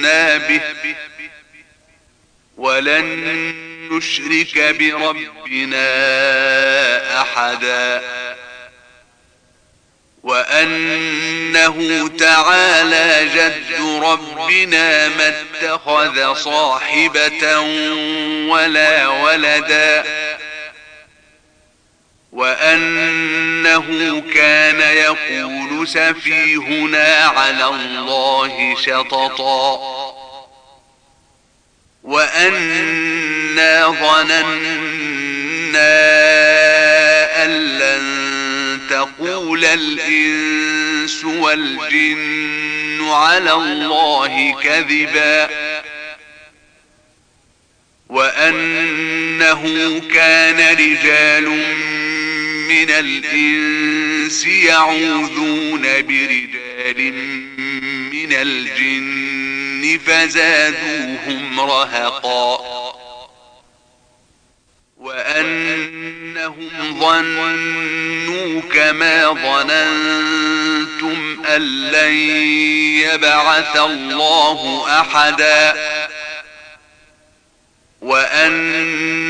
جئنا به ولن نشرك بربنا أحدا وأنه تعالى جد ربنا ما اتخذ صاحبة ولا ولدا وأن إنه كان يقول سفيهنا على الله شططا. وأنا ظننا أن لن تقول الإنس والجن على الله كذبا. وأنه كان رجال من من الإنس يعوذون برجال من الجن فزادوهم رهقا وأنهم ظنوا كما ظننتم أن لن يبعث الله أحدا وأن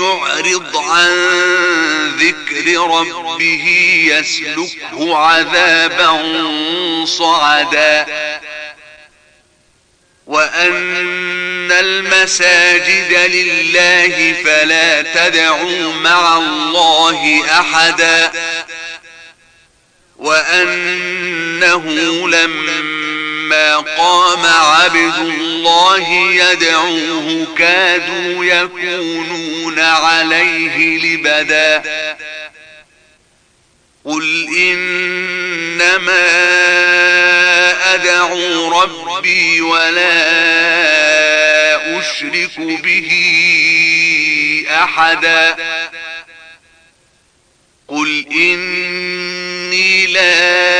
يعرض عن ذكر ربه يسلكه عذابا صعدا. وأن المساجد لله فلا تدعوا مع الله أحدا. وأنه لما ما قام عبد الله يدعوه كادوا يكونون عليه لبدا. قل إنما أدعو ربي ولا أشرك به أحدا. قل إني لا